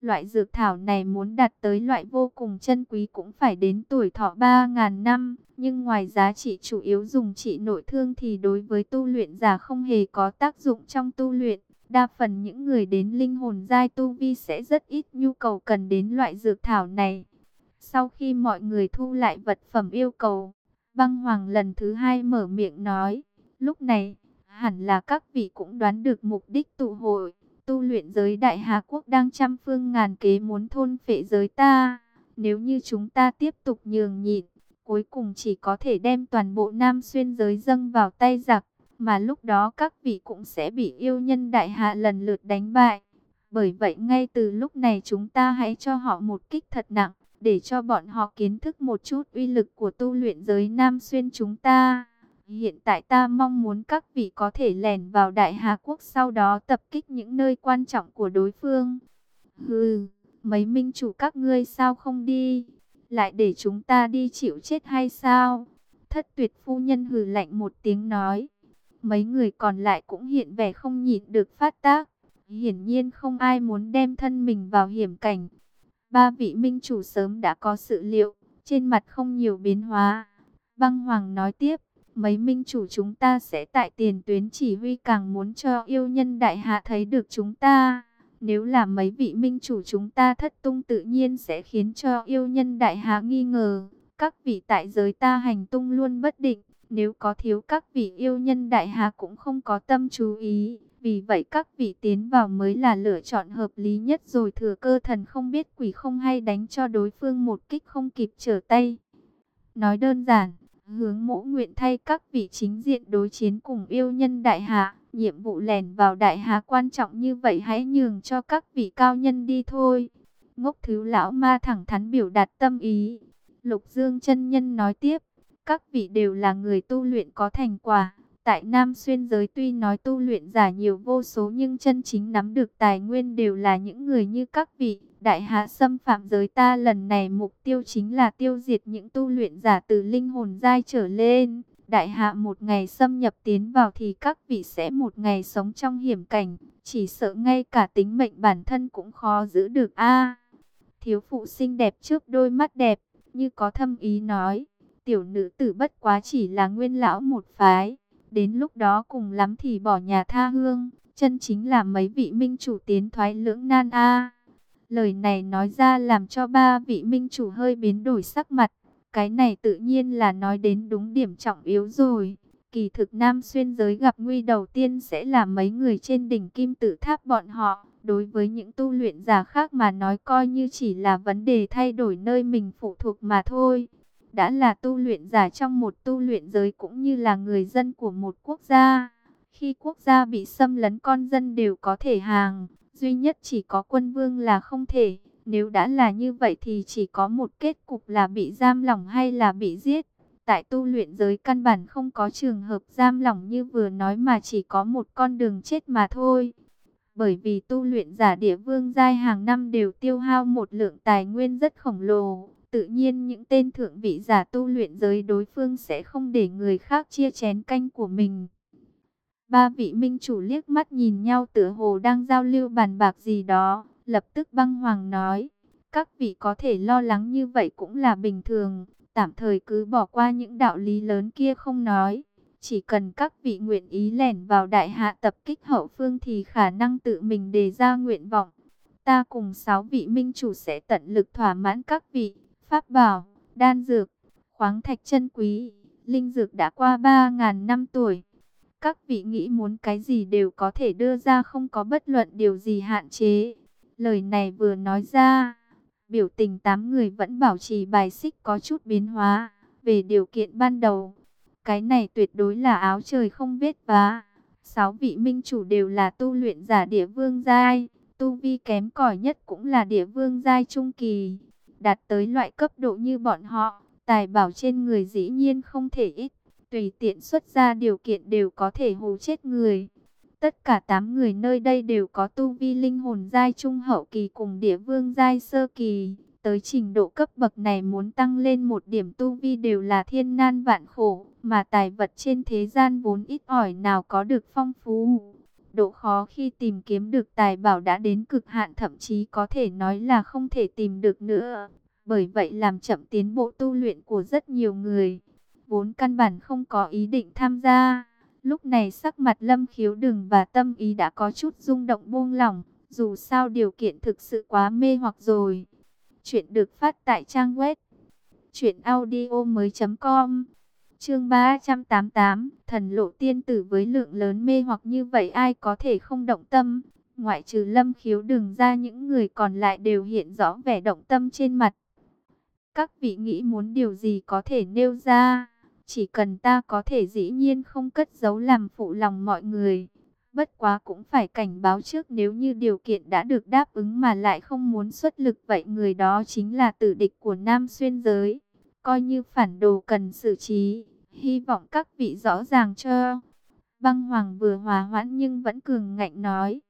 Loại dược thảo này muốn đạt tới loại vô cùng chân quý cũng phải đến tuổi thọ 3.000 năm, nhưng ngoài giá trị chủ yếu dùng trị nội thương thì đối với tu luyện giả không hề có tác dụng trong tu luyện. Đa phần những người đến linh hồn giai tu vi sẽ rất ít nhu cầu cần đến loại dược thảo này. Sau khi mọi người thu lại vật phẩm yêu cầu, băng hoàng lần thứ hai mở miệng nói, lúc này, hẳn là các vị cũng đoán được mục đích tụ hội tu luyện giới Đại Hà Quốc đang trăm phương ngàn kế muốn thôn phệ giới ta. Nếu như chúng ta tiếp tục nhường nhịn, cuối cùng chỉ có thể đem toàn bộ Nam Xuyên giới dâng vào tay giặc, mà lúc đó các vị cũng sẽ bị yêu nhân Đại Hạ lần lượt đánh bại. Bởi vậy ngay từ lúc này chúng ta hãy cho họ một kích thật nặng, để cho bọn họ kiến thức một chút uy lực của tu luyện giới Nam Xuyên chúng ta. Hiện tại ta mong muốn các vị có thể lẻn vào Đại Hà Quốc sau đó tập kích những nơi quan trọng của đối phương. Hừ, mấy minh chủ các ngươi sao không đi? Lại để chúng ta đi chịu chết hay sao? Thất tuyệt phu nhân hừ lạnh một tiếng nói. Mấy người còn lại cũng hiện vẻ không nhịn được phát tác. Hiển nhiên không ai muốn đem thân mình vào hiểm cảnh. Ba vị minh chủ sớm đã có sự liệu, trên mặt không nhiều biến hóa. Băng Hoàng nói tiếp, mấy minh chủ chúng ta sẽ tại tiền tuyến chỉ huy càng muốn cho yêu nhân đại hạ thấy được chúng ta. Nếu là mấy vị minh chủ chúng ta thất tung tự nhiên sẽ khiến cho yêu nhân đại hạ nghi ngờ. Các vị tại giới ta hành tung luôn bất định. Nếu có thiếu các vị yêu nhân đại hạ cũng không có tâm chú ý. Vì vậy các vị tiến vào mới là lựa chọn hợp lý nhất rồi thừa cơ thần không biết quỷ không hay đánh cho đối phương một kích không kịp trở tay. Nói đơn giản, hướng mẫu nguyện thay các vị chính diện đối chiến cùng yêu nhân đại hạ. Nhiệm vụ lèn vào đại hạ quan trọng như vậy hãy nhường cho các vị cao nhân đi thôi. Ngốc thứ lão ma thẳng thắn biểu đạt tâm ý. Lục Dương chân Nhân nói tiếp, các vị đều là người tu luyện có thành quả. Tại Nam Xuyên giới tuy nói tu luyện giả nhiều vô số nhưng chân chính nắm được tài nguyên đều là những người như các vị. Đại hạ xâm phạm giới ta lần này mục tiêu chính là tiêu diệt những tu luyện giả từ linh hồn giai trở lên. Đại hạ một ngày xâm nhập tiến vào thì các vị sẽ một ngày sống trong hiểm cảnh. Chỉ sợ ngay cả tính mệnh bản thân cũng khó giữ được a Thiếu phụ xinh đẹp trước đôi mắt đẹp, như có thâm ý nói. Tiểu nữ tử bất quá chỉ là nguyên lão một phái. Đến lúc đó cùng lắm thì bỏ nhà tha hương. Chân chính là mấy vị minh chủ tiến thoái lưỡng nan a Lời này nói ra làm cho ba vị minh chủ hơi biến đổi sắc mặt. Cái này tự nhiên là nói đến đúng điểm trọng yếu rồi. Kỳ thực Nam Xuyên giới gặp nguy đầu tiên sẽ là mấy người trên đỉnh kim tự tháp bọn họ. Đối với những tu luyện giả khác mà nói coi như chỉ là vấn đề thay đổi nơi mình phụ thuộc mà thôi. Đã là tu luyện giả trong một tu luyện giới cũng như là người dân của một quốc gia. Khi quốc gia bị xâm lấn con dân đều có thể hàng duy nhất chỉ có quân vương là không thể. Nếu đã là như vậy thì chỉ có một kết cục là bị giam lỏng hay là bị giết. Tại tu luyện giới căn bản không có trường hợp giam lỏng như vừa nói mà chỉ có một con đường chết mà thôi. Bởi vì tu luyện giả địa vương giai hàng năm đều tiêu hao một lượng tài nguyên rất khổng lồ. Tự nhiên những tên thượng vị giả tu luyện giới đối phương sẽ không để người khác chia chén canh của mình. Ba vị minh chủ liếc mắt nhìn nhau tựa hồ đang giao lưu bàn bạc gì đó, lập tức băng hoàng nói, các vị có thể lo lắng như vậy cũng là bình thường, tạm thời cứ bỏ qua những đạo lý lớn kia không nói. Chỉ cần các vị nguyện ý lẻn vào đại hạ tập kích hậu phương thì khả năng tự mình đề ra nguyện vọng. Ta cùng sáu vị minh chủ sẽ tận lực thỏa mãn các vị, pháp bảo, đan dược, khoáng thạch chân quý, linh dược đã qua 3.000 năm tuổi các vị nghĩ muốn cái gì đều có thể đưa ra không có bất luận điều gì hạn chế. Lời này vừa nói ra, biểu tình tám người vẫn bảo trì bài xích có chút biến hóa. Về điều kiện ban đầu, cái này tuyệt đối là áo trời không vết vá. Sáu vị minh chủ đều là tu luyện giả địa vương giai, tu vi kém cỏi nhất cũng là địa vương giai trung kỳ. Đạt tới loại cấp độ như bọn họ, tài bảo trên người dĩ nhiên không thể ít tùy tiện xuất ra điều kiện đều có thể hù chết người. Tất cả 8 người nơi đây đều có tu vi linh hồn giai trung hậu kỳ cùng địa vương giai sơ kỳ. Tới trình độ cấp bậc này muốn tăng lên một điểm tu vi đều là thiên nan vạn khổ, mà tài vật trên thế gian vốn ít ỏi nào có được phong phú. độ khó khi tìm kiếm được tài bảo đã đến cực hạn thậm chí có thể nói là không thể tìm được nữa. Bởi vậy làm chậm tiến bộ tu luyện của rất nhiều người. Vốn căn bản không có ý định tham gia. Lúc này sắc mặt lâm khiếu đừng và tâm ý đã có chút rung động buông lỏng. Dù sao điều kiện thực sự quá mê hoặc rồi. Chuyện được phát tại trang web. Chuyện audio mới.com Chương 388, thần lộ tiên tử với lượng lớn mê hoặc như vậy ai có thể không động tâm, ngoại trừ lâm khiếu đừng ra những người còn lại đều hiện rõ vẻ động tâm trên mặt. Các vị nghĩ muốn điều gì có thể nêu ra, chỉ cần ta có thể dĩ nhiên không cất giấu làm phụ lòng mọi người. Bất quá cũng phải cảnh báo trước nếu như điều kiện đã được đáp ứng mà lại không muốn xuất lực vậy người đó chính là tử địch của Nam Xuyên Giới coi như phản đồ cần xử trí. Hy vọng các vị rõ ràng cho. Băng Hoàng vừa hòa hoãn nhưng vẫn cường ngạnh nói.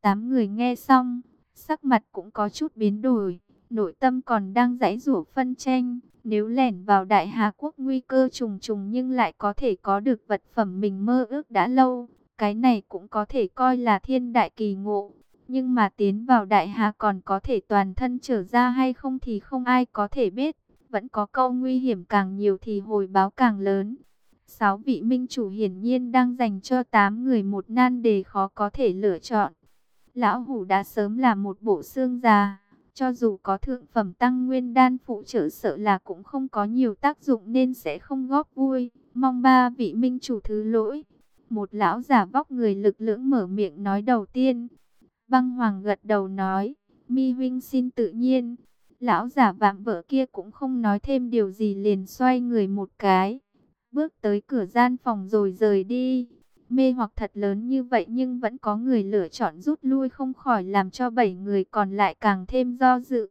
Tám người nghe xong, sắc mặt cũng có chút biến đổi. Nội tâm còn đang giãy rủa phân tranh. Nếu lẻn vào đại Hà Quốc nguy cơ trùng trùng nhưng lại có thể có được vật phẩm mình mơ ước đã lâu. Cái này cũng có thể coi là thiên đại kỳ ngộ. Nhưng mà tiến vào đại hà còn có thể toàn thân trở ra hay không thì không ai có thể biết vẫn có câu nguy hiểm càng nhiều thì hồi báo càng lớn. Sáu vị minh chủ hiển nhiên đang dành cho tám người một nan đề khó có thể lựa chọn. Lão hủ đã sớm là một bộ xương già, cho dù có thượng phẩm tăng nguyên đan phụ trợ sợ là cũng không có nhiều tác dụng nên sẽ không góp vui. Mong ba vị minh chủ thứ lỗi. Một lão giả vóc người lực lưỡng mở miệng nói đầu tiên. Băng hoàng gật đầu nói, mi huynh xin tự nhiên. Lão giả vạm vỡ kia cũng không nói thêm điều gì liền xoay người một cái. Bước tới cửa gian phòng rồi rời đi. Mê hoặc thật lớn như vậy nhưng vẫn có người lựa chọn rút lui không khỏi làm cho bảy người còn lại càng thêm do dự.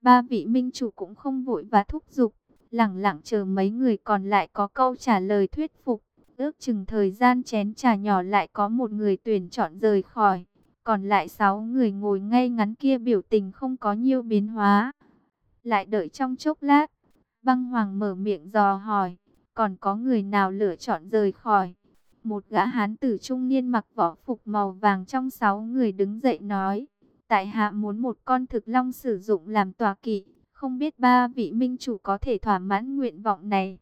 Ba vị minh chủ cũng không vội và thúc giục. lẳng lặng chờ mấy người còn lại có câu trả lời thuyết phục. Ước chừng thời gian chén trà nhỏ lại có một người tuyển chọn rời khỏi. Còn lại sáu người ngồi ngay ngắn kia biểu tình không có nhiều biến hóa. Lại đợi trong chốc lát, băng hoàng mở miệng dò hỏi, còn có người nào lựa chọn rời khỏi. Một gã hán tử trung niên mặc võ phục màu vàng trong sáu người đứng dậy nói, tại hạ muốn một con thực long sử dụng làm tòa kỵ, không biết ba vị minh chủ có thể thỏa mãn nguyện vọng này.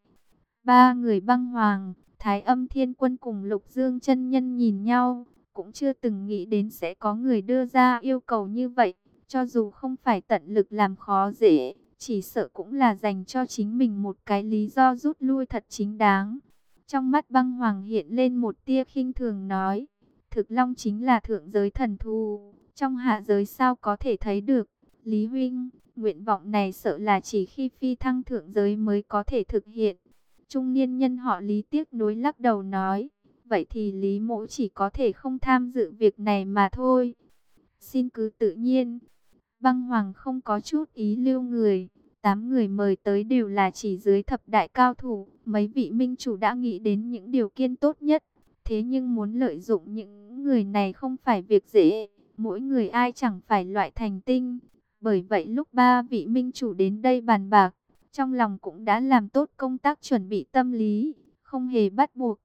Ba người băng hoàng, thái âm thiên quân cùng lục dương chân nhân nhìn nhau, cũng chưa từng nghĩ đến sẽ có người đưa ra yêu cầu như vậy. Cho dù không phải tận lực làm khó dễ, chỉ sợ cũng là dành cho chính mình một cái lý do rút lui thật chính đáng. Trong mắt băng hoàng hiện lên một tia khinh thường nói, thực long chính là thượng giới thần thu trong hạ giới sao có thể thấy được. Lý Huynh, nguyện vọng này sợ là chỉ khi phi thăng thượng giới mới có thể thực hiện. Trung niên nhân họ Lý tiếc nối lắc đầu nói, vậy thì Lý mỗ chỉ có thể không tham dự việc này mà thôi. Xin cứ tự nhiên. Băng Hoàng không có chút ý lưu người. Tám người mời tới đều là chỉ dưới thập đại cao thủ. Mấy vị minh chủ đã nghĩ đến những điều kiện tốt nhất. Thế nhưng muốn lợi dụng những người này không phải việc dễ. Mỗi người ai chẳng phải loại thành tinh. Bởi vậy lúc ba vị minh chủ đến đây bàn bạc. Trong lòng cũng đã làm tốt công tác chuẩn bị tâm lý. Không hề bắt buộc.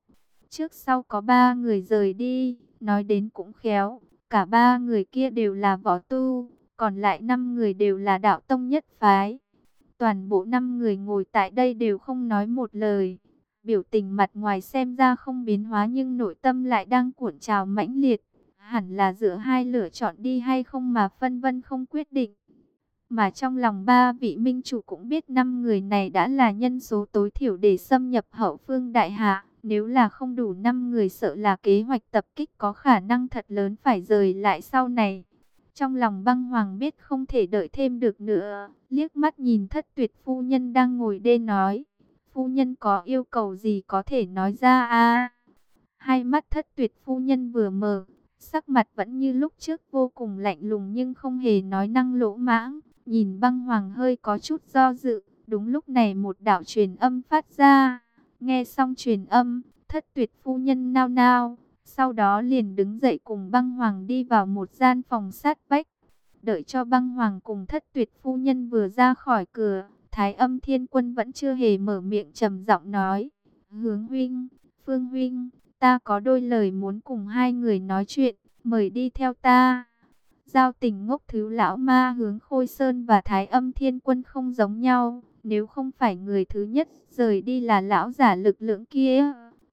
Trước sau có ba người rời đi. Nói đến cũng khéo. Cả ba người kia đều là võ tu, còn lại năm người đều là đạo tông nhất phái. Toàn bộ 5 người ngồi tại đây đều không nói một lời. Biểu tình mặt ngoài xem ra không biến hóa nhưng nội tâm lại đang cuộn trào mãnh liệt. Hẳn là giữa hai lựa chọn đi hay không mà phân vân không quyết định. Mà trong lòng ba vị minh chủ cũng biết năm người này đã là nhân số tối thiểu để xâm nhập hậu phương đại hạ. Nếu là không đủ 5 người sợ là kế hoạch tập kích có khả năng thật lớn phải rời lại sau này. Trong lòng băng hoàng biết không thể đợi thêm được nữa, liếc mắt nhìn thất tuyệt phu nhân đang ngồi đê nói. Phu nhân có yêu cầu gì có thể nói ra a Hai mắt thất tuyệt phu nhân vừa mở, sắc mặt vẫn như lúc trước vô cùng lạnh lùng nhưng không hề nói năng lỗ mãng. Nhìn băng hoàng hơi có chút do dự, đúng lúc này một đạo truyền âm phát ra. Nghe xong truyền âm, thất tuyệt phu nhân nao nao, sau đó liền đứng dậy cùng băng hoàng đi vào một gian phòng sát vách. Đợi cho băng hoàng cùng thất tuyệt phu nhân vừa ra khỏi cửa, thái âm thiên quân vẫn chưa hề mở miệng trầm giọng nói. Hướng huynh, phương huynh, Ta có đôi lời muốn cùng hai người nói chuyện, mời đi theo ta. Giao tình ngốc thứ lão ma hướng Khôi Sơn và Thái âm thiên quân không giống nhau. Nếu không phải người thứ nhất rời đi là lão giả lực lượng kia.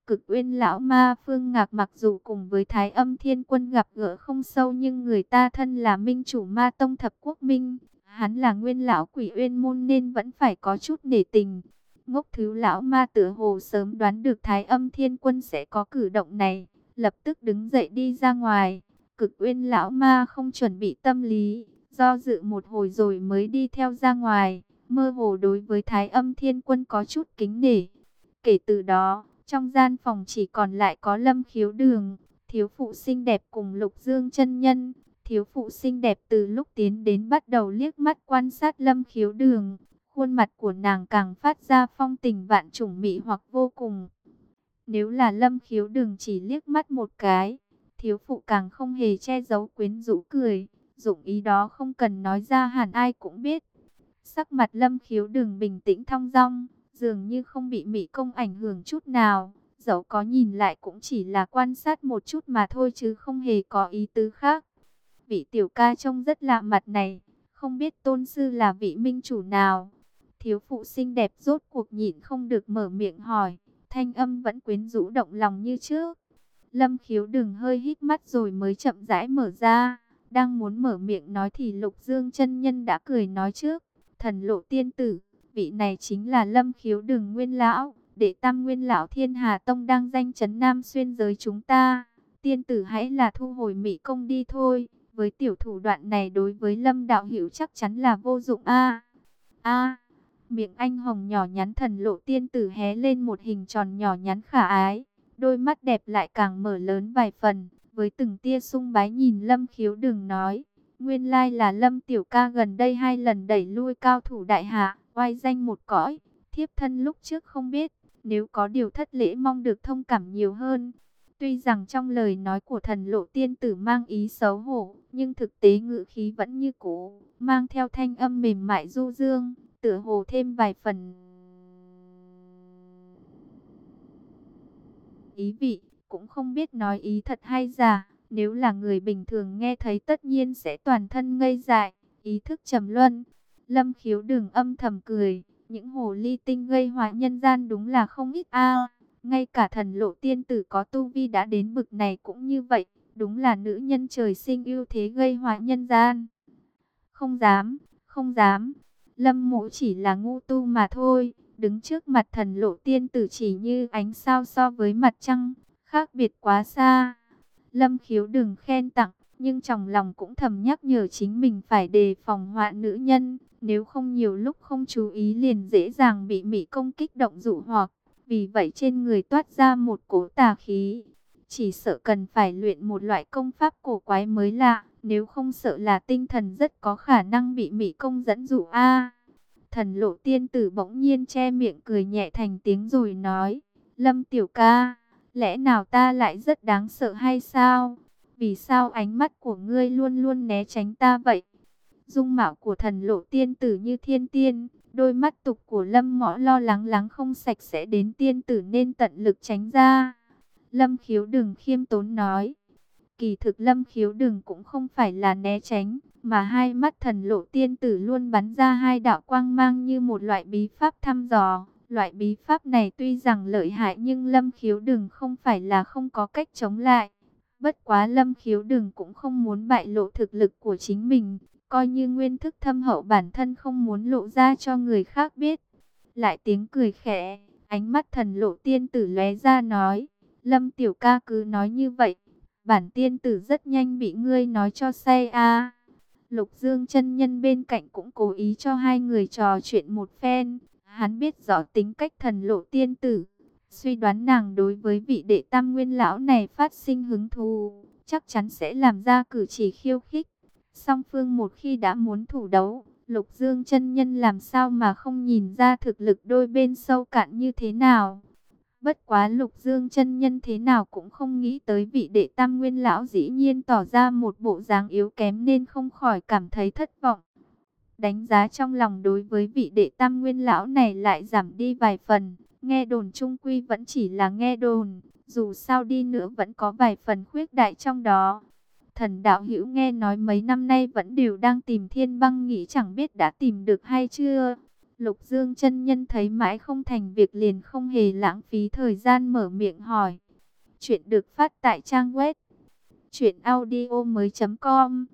Cực uyên lão ma phương ngạc mặc dù cùng với Thái âm thiên quân gặp gỡ không sâu nhưng người ta thân là minh chủ ma tông thập quốc minh. Hắn là nguyên lão quỷ uyên môn nên vẫn phải có chút nể tình. Ngốc thứ lão ma tựa hồ sớm đoán được Thái âm thiên quân sẽ có cử động này. Lập tức đứng dậy đi ra ngoài. Cực uyên lão ma không chuẩn bị tâm lý. Do dự một hồi rồi mới đi theo ra ngoài. Mơ hồ đối với Thái âm thiên quân có chút kính nể. Kể từ đó, trong gian phòng chỉ còn lại có lâm khiếu đường. Thiếu phụ xinh đẹp cùng lục dương chân nhân. Thiếu phụ xinh đẹp từ lúc tiến đến bắt đầu liếc mắt quan sát lâm khiếu đường. Khuôn mặt của nàng càng phát ra phong tình vạn trùng mị hoặc vô cùng. Nếu là lâm khiếu đường chỉ liếc mắt một cái, thiếu phụ càng không hề che giấu quyến rũ cười. Dụng ý đó không cần nói ra hẳn ai cũng biết. Sắc mặt lâm khiếu đường bình tĩnh thong dong, dường như không bị mỹ công ảnh hưởng chút nào. Dẫu có nhìn lại cũng chỉ là quan sát một chút mà thôi chứ không hề có ý tứ khác. Vị tiểu ca trông rất lạ mặt này, không biết tôn sư là vị minh chủ nào. Thiếu phụ xinh đẹp rốt cuộc nhịn không được mở miệng hỏi, thanh âm vẫn quyến rũ động lòng như trước. Lâm khiếu đừng hơi hít mắt rồi mới chậm rãi mở ra. Đang muốn mở miệng nói thì lục dương chân nhân đã cười nói trước. Thần lộ tiên tử, vị này chính là lâm khiếu đường nguyên lão. Đệ tam nguyên lão thiên hà tông đang danh chấn nam xuyên giới chúng ta. Tiên tử hãy là thu hồi mỹ công đi thôi. Với tiểu thủ đoạn này đối với lâm đạo hiểu chắc chắn là vô dụng a a miệng anh hồng nhỏ nhắn thần lộ tiên tử hé lên một hình tròn nhỏ nhắn khả ái. Đôi mắt đẹp lại càng mở lớn vài phần, với từng tia sung bái nhìn lâm khiếu đường nói. Nguyên lai là lâm tiểu ca gần đây hai lần đẩy lui cao thủ đại hạ, oai danh một cõi. Thiếp thân lúc trước không biết, nếu có điều thất lễ mong được thông cảm nhiều hơn. Tuy rằng trong lời nói của thần lộ tiên tử mang ý xấu hổ, nhưng thực tế ngữ khí vẫn như cũ, mang theo thanh âm mềm mại du dương, tựa hồ thêm vài phần. Ý vị, cũng không biết nói ý thật hay giả, nếu là người bình thường nghe thấy tất nhiên sẽ toàn thân ngây dại, ý thức trầm luân. Lâm khiếu đừng âm thầm cười, những hồ ly tinh gây hóa nhân gian đúng là không ít a ngay cả thần lộ tiên tử có tu vi đã đến bực này cũng như vậy, đúng là nữ nhân trời sinh ưu thế gây hóa nhân gian. Không dám, không dám, lâm mộ chỉ là ngu tu mà thôi, đứng trước mặt thần lộ tiên tử chỉ như ánh sao so với mặt trăng, khác biệt quá xa. Lâm khiếu đừng khen tặng, nhưng trong lòng cũng thầm nhắc nhở chính mình phải đề phòng họa nữ nhân, nếu không nhiều lúc không chú ý liền dễ dàng bị mỹ công kích động dụ hoặc. Vì vậy trên người toát ra một cố tà khí. Chỉ sợ cần phải luyện một loại công pháp cổ quái mới lạ. Nếu không sợ là tinh thần rất có khả năng bị mỹ công dẫn dụ a Thần lộ tiên tử bỗng nhiên che miệng cười nhẹ thành tiếng rồi nói. Lâm tiểu ca, lẽ nào ta lại rất đáng sợ hay sao? Vì sao ánh mắt của ngươi luôn luôn né tránh ta vậy? Dung mạo của thần lộ tiên tử như thiên tiên, Đôi mắt tục của Lâm Mõ lo lắng lắng không sạch sẽ đến tiên tử nên tận lực tránh ra. Lâm khiếu đừng khiêm tốn nói. Kỳ thực Lâm khiếu đừng cũng không phải là né tránh, mà hai mắt thần lộ tiên tử luôn bắn ra hai đạo quang mang như một loại bí pháp thăm dò. Loại bí pháp này tuy rằng lợi hại nhưng Lâm khiếu đừng không phải là không có cách chống lại. Bất quá Lâm khiếu đừng cũng không muốn bại lộ thực lực của chính mình, coi như nguyên thức thâm hậu bản thân không muốn lộ ra cho người khác biết. Lại tiếng cười khẽ, ánh mắt thần lộ tiên tử lóe ra nói, Lâm tiểu ca cứ nói như vậy, bản tiên tử rất nhanh bị ngươi nói cho say a. Lục Dương chân nhân bên cạnh cũng cố ý cho hai người trò chuyện một phen, hắn biết rõ tính cách thần lộ tiên tử, suy đoán nàng đối với vị đệ tam nguyên lão này phát sinh hứng thú, chắc chắn sẽ làm ra cử chỉ khiêu khích. Song phương một khi đã muốn thủ đấu, Lục Dương chân nhân làm sao mà không nhìn ra thực lực đôi bên sâu cạn như thế nào. Bất quá Lục Dương chân nhân thế nào cũng không nghĩ tới vị đệ tam nguyên lão dĩ nhiên tỏ ra một bộ dáng yếu kém nên không khỏi cảm thấy thất vọng. Đánh giá trong lòng đối với vị đệ tam nguyên lão này lại giảm đi vài phần. Nghe đồn trung quy vẫn chỉ là nghe đồn, dù sao đi nữa vẫn có vài phần khuyết đại trong đó. Thần đạo hữu nghe nói mấy năm nay vẫn đều đang tìm thiên băng nghĩ chẳng biết đã tìm được hay chưa. Lục Dương chân nhân thấy mãi không thành việc liền không hề lãng phí thời gian mở miệng hỏi. Chuyện được phát tại trang web truyệnaudiomoi.com.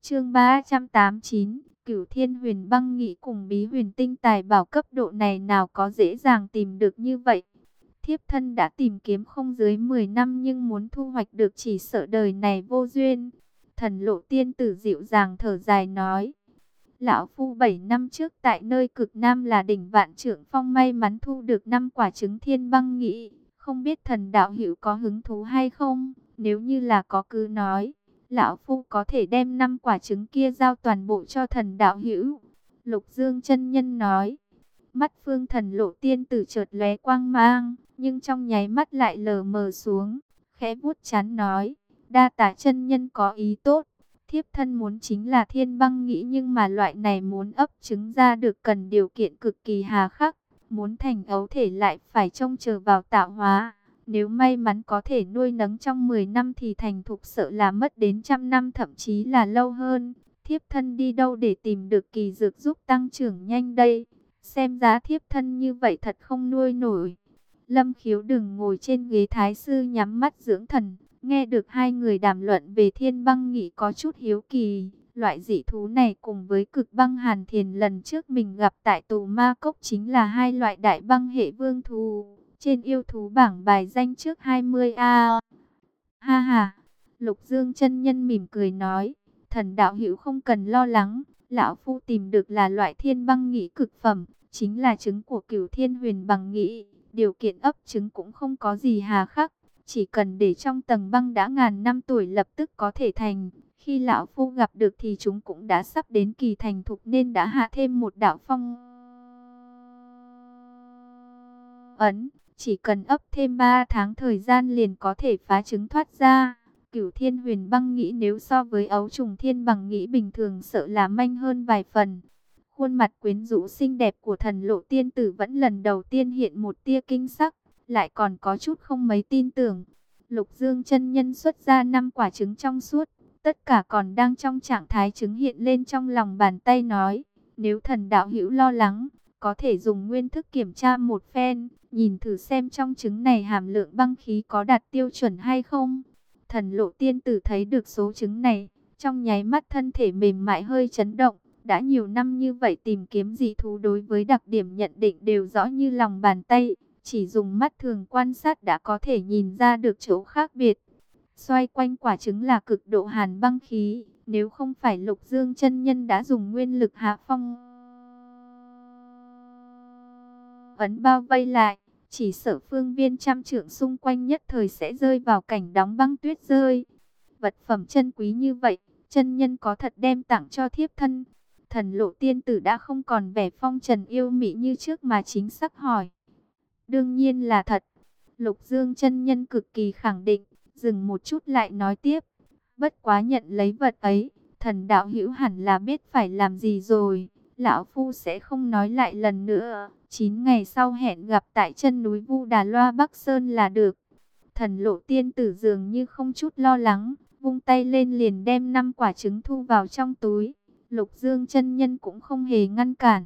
Chương 389, Cửu Thiên Huyền Băng Nghị cùng Bí Huyền Tinh tài bảo cấp độ này nào có dễ dàng tìm được như vậy. Thiếp thân đã tìm kiếm không dưới 10 năm nhưng muốn thu hoạch được chỉ sợ đời này vô duyên. Thần lộ tiên tử dịu dàng thở dài nói. Lão Phu 7 năm trước tại nơi cực Nam là đỉnh vạn trưởng phong may mắn thu được năm quả trứng thiên băng nghị. Không biết thần đạo hữu có hứng thú hay không? Nếu như là có cứ nói. Lão Phu có thể đem năm quả trứng kia giao toàn bộ cho thần đạo hữu. Lục Dương chân Nhân nói. Mắt phương thần lộ tiên tử chợt lóe quang mang, nhưng trong nháy mắt lại lờ mờ xuống. Khẽ vuốt chán nói. Đa tả chân nhân có ý tốt. Thiếp thân muốn chính là thiên băng nghĩ nhưng mà loại này muốn ấp trứng ra được cần điều kiện cực kỳ hà khắc. Muốn thành ấu thể lại phải trông chờ vào tạo hóa. Nếu may mắn có thể nuôi nấng trong 10 năm thì thành thục sợ là mất đến trăm năm thậm chí là lâu hơn. Thiếp thân đi đâu để tìm được kỳ dược giúp tăng trưởng nhanh đây? Xem giá thiếp thân như vậy thật không nuôi nổi. Lâm khiếu đừng ngồi trên ghế thái sư nhắm mắt dưỡng thần. Nghe được hai người đàm luận về thiên băng nghị có chút hiếu kỳ. Loại dị thú này cùng với cực băng hàn thiền lần trước mình gặp tại tù ma cốc chính là hai loại đại băng hệ vương thú. Trên yêu thú bảng bài danh trước 20A. Ha ha, Lục Dương chân nhân mỉm cười nói, thần đạo hữu không cần lo lắng, lão phu tìm được là loại thiên băng nghị cực phẩm, chính là trứng của cửu thiên huyền bằng nghị, điều kiện ấp trứng cũng không có gì hà khắc, chỉ cần để trong tầng băng đã ngàn năm tuổi lập tức có thể thành. Khi lão phu gặp được thì chúng cũng đã sắp đến kỳ thành thục nên đã hạ thêm một đạo phong ấn. Chỉ cần ấp thêm 3 tháng thời gian liền có thể phá trứng thoát ra. Cửu thiên huyền băng nghĩ nếu so với ấu trùng thiên bằng nghĩ bình thường sợ là manh hơn vài phần. Khuôn mặt quyến rũ xinh đẹp của thần lộ tiên tử vẫn lần đầu tiên hiện một tia kinh sắc, lại còn có chút không mấy tin tưởng. Lục Dương chân nhân xuất ra năm quả trứng trong suốt, tất cả còn đang trong trạng thái trứng hiện lên trong lòng bàn tay nói, nếu thần đạo hữu lo lắng, có thể dùng nguyên thức kiểm tra một phen, nhìn thử xem trong trứng này hàm lượng băng khí có đạt tiêu chuẩn hay không. Thần lộ tiên tử thấy được số trứng này, trong nháy mắt thân thể mềm mại hơi chấn động. Đã nhiều năm như vậy tìm kiếm dị thú đối với đặc điểm nhận định đều rõ như lòng bàn tay. Chỉ dùng mắt thường quan sát đã có thể nhìn ra được chỗ khác biệt. Xoay quanh quả trứng là cực độ hàn băng khí. Nếu không phải lục dương chân nhân đã dùng nguyên lực hạ phong ấn bao vây lại, chỉ sợ phương viên trăm trượng xung quanh nhất thời sẽ rơi vào cảnh đóng băng tuyết rơi. Vật phẩm chân quý như vậy, chân nhân có thật đem tặng cho thiếp thân. Thần lộ tiên tử đã không còn vẻ phong trần yêu mị như trước mà chính xác hỏi. Đương nhiên là thật. Lục Dương chân nhân cực kỳ khẳng định, dừng một chút lại nói tiếp. Bất quá nhận lấy vật ấy, thần đạo hữu hẳn là biết phải làm gì rồi. Lão Phu sẽ không nói lại lần nữa. 9 ngày sau hẹn gặp tại chân núi Vu Đà Loa Bắc Sơn là được. Thần lộ tiên tử dường như không chút lo lắng, vung tay lên liền đem năm quả trứng thu vào trong túi. Lục Dương chân nhân cũng không hề ngăn cản.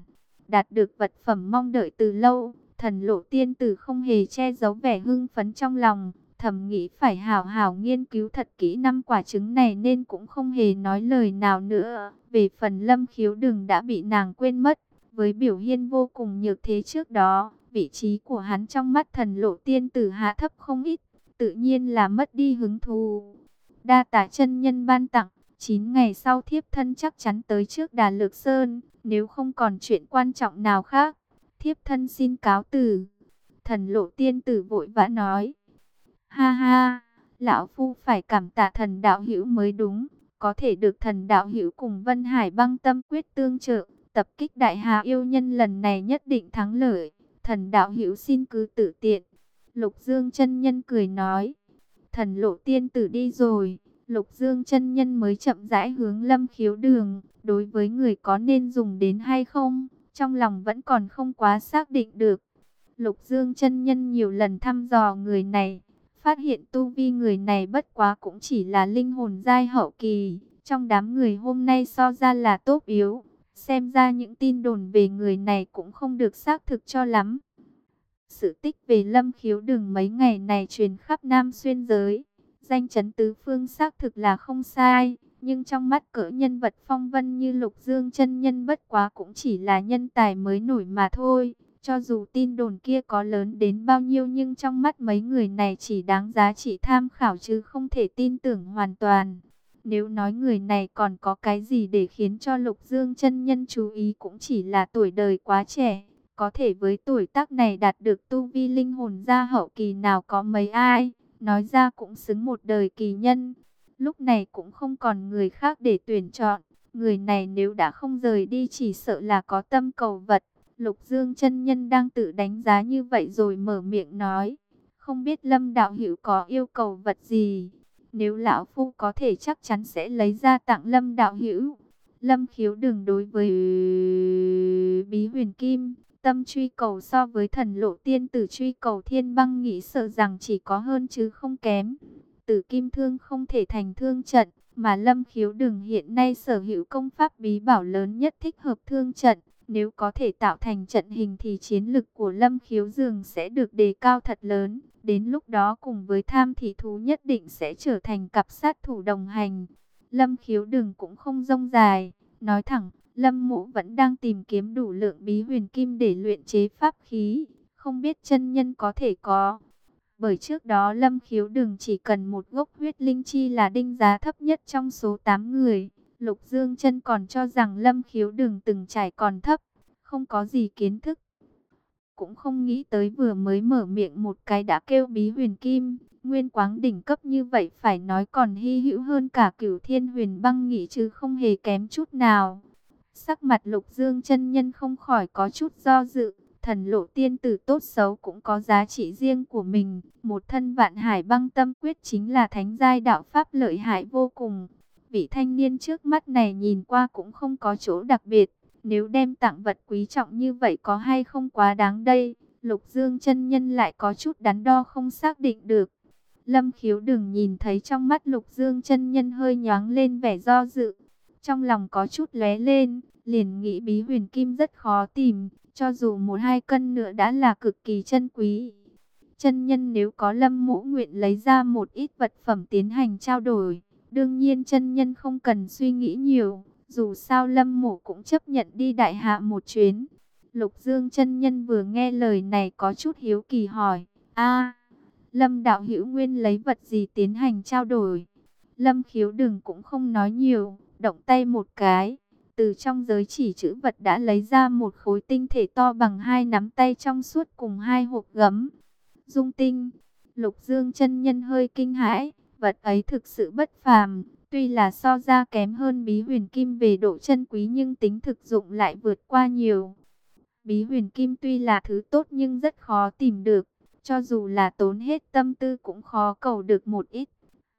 Đạt được vật phẩm mong đợi từ lâu, thần lộ tiên tử không hề che giấu vẻ hưng phấn trong lòng. Thầm nghĩ phải hào hào nghiên cứu thật kỹ năm quả trứng này nên cũng không hề nói lời nào nữa. Về phần lâm khiếu đừng đã bị nàng quên mất. Với biểu hiện vô cùng nhược thế trước đó, vị trí của hắn trong mắt thần lộ tiên tử hạ thấp không ít, tự nhiên là mất đi hứng thú. Đa tả chân nhân ban tặng, 9 ngày sau thiếp thân chắc chắn tới trước Đà Lược Sơn, nếu không còn chuyện quan trọng nào khác, thiếp thân xin cáo từ. Thần lộ tiên tử vội vã nói, ha ha, lão phu phải cảm tạ thần đạo hữu mới đúng, có thể được thần đạo hữu cùng Vân Hải băng tâm quyết tương trợ, tập kích đại hà yêu nhân lần này nhất định thắng lợi. Thần đạo hữu xin cứ tự tiện. Lục Dương chân nhân cười nói. Thần lộ tiên tử đi rồi. Lục Dương chân nhân mới chậm rãi hướng lâm khiếu đường. Đối với người có nên dùng đến hay không, trong lòng vẫn còn không quá xác định được. Lục Dương chân nhân nhiều lần thăm dò người này, phát hiện tu vi người này bất quá cũng chỉ là linh hồn giai hậu kỳ, trong đám người hôm nay so ra là tốt yếu, xem ra những tin đồn về người này cũng không được xác thực cho lắm. Sự tích về lâm khiếu đường mấy ngày này truyền khắp Nam Xuyên giới, danh chấn tứ phương xác thực là không sai, nhưng trong mắt cỡ nhân vật phong vân như Lục Dương chân nhân bất quá cũng chỉ là nhân tài mới nổi mà thôi. Cho dù tin đồn kia có lớn đến bao nhiêu nhưng trong mắt mấy người này chỉ đáng giá trị tham khảo chứ không thể tin tưởng hoàn toàn. Nếu nói người này còn có cái gì để khiến cho Lục Dương chân nhân chú ý cũng chỉ là tuổi đời quá trẻ. Có thể với tuổi tác này đạt được tu vi linh hồn gia hậu kỳ nào có mấy ai, nói ra cũng xứng một đời kỳ nhân. Lúc này cũng không còn người khác để tuyển chọn, người này nếu đã không rời đi chỉ sợ là có tâm cầu vật. Lục Dương chân nhân đang tự đánh giá như vậy rồi mở miệng nói, không biết Lâm đạo hữu có yêu cầu vật gì, nếu lão phu có thể chắc chắn sẽ lấy ra tặng Lâm đạo hữu. Lâm khiếu đừng đối với bí huyền kim, tâm truy cầu so với thần lộ tiên tử truy cầu thiên băng nghĩ sợ rằng chỉ có hơn chứ không kém. Tử kim thương không thể thành thương trận, mà lâm khiếu đừng hiện nay sở hữu công pháp bí bảo lớn nhất thích hợp thương trận. Nếu có thể tạo thành trận hình thì chiến lực của lâm khiếu dường sẽ được đề cao thật lớn. Đến lúc đó cùng với tham thị thú nhất định sẽ trở thành cặp sát thủ đồng hành. Lâm khiếu đừng cũng không rông dài. Nói thẳng, Lâm Mũ vẫn đang tìm kiếm đủ lượng bí huyền kim để luyện chế pháp khí. Không biết chân nhân có thể có. Bởi trước đó Lâm khiếu đừng chỉ cần một gốc huyết linh chi là đinh giá thấp nhất trong số 8 người. Lục Dương chân còn cho rằng Lâm khiếu đường từng trải còn thấp, không có gì kiến thức. Cũng không nghĩ tới vừa mới mở miệng một cái đã kêu bí huyền kim, nguyên quáng đỉnh cấp như vậy phải nói còn hy hữu hơn cả cửu thiên huyền băng nghỉ chứ không hề kém chút nào. Sắc mặt lục dương chân nhân không khỏi có chút do dự, thần lộ tiên tử tốt xấu cũng có giá trị riêng của mình. Một thân vạn hải băng tâm quyết chính là thánh giai đạo pháp lợi hại vô cùng. Vị thanh niên trước mắt này nhìn qua cũng không có chỗ đặc biệt. Nếu đem tặng vật quý trọng như vậy có hay không quá đáng đây? Lục Dương chân nhân lại có chút đắn đo không xác định được. Lâm khiếu đừng nhìn thấy trong mắt Lục Dương chân nhân hơi nhoáng lên vẻ do dự. Trong lòng có chút lóe lên, liền nghĩ bí huyền kim rất khó tìm, cho dù một hai cân nữa đã là cực kỳ chân quý. Chân nhân nếu có lâm mũ nguyện lấy ra một ít vật phẩm tiến hành trao đổi, đương nhiên chân nhân không cần suy nghĩ nhiều, dù sao lâm mộ cũng chấp nhận đi đại hạ một chuyến. Lục Dương chân nhân vừa nghe lời này có chút hiếu kỳ hỏi, a lâm đạo hữu nguyên lấy vật gì tiến hành trao đổi? Lâm khiếu đừng cũng không nói nhiều, động tay một cái, từ trong giới chỉ chữ vật đã lấy ra một khối tinh thể to bằng hai nắm tay trong suốt cùng hai hộp gấm. Dung tinh, lục dương chân nhân hơi kinh hãi, vật ấy thực sự bất phàm, tuy là so ra kém hơn bí huyền kim về độ chân quý nhưng tính thực dụng lại vượt qua nhiều. Bí huyền kim tuy là thứ tốt nhưng rất khó tìm được, cho dù là tốn hết tâm tư cũng khó cầu được một ít.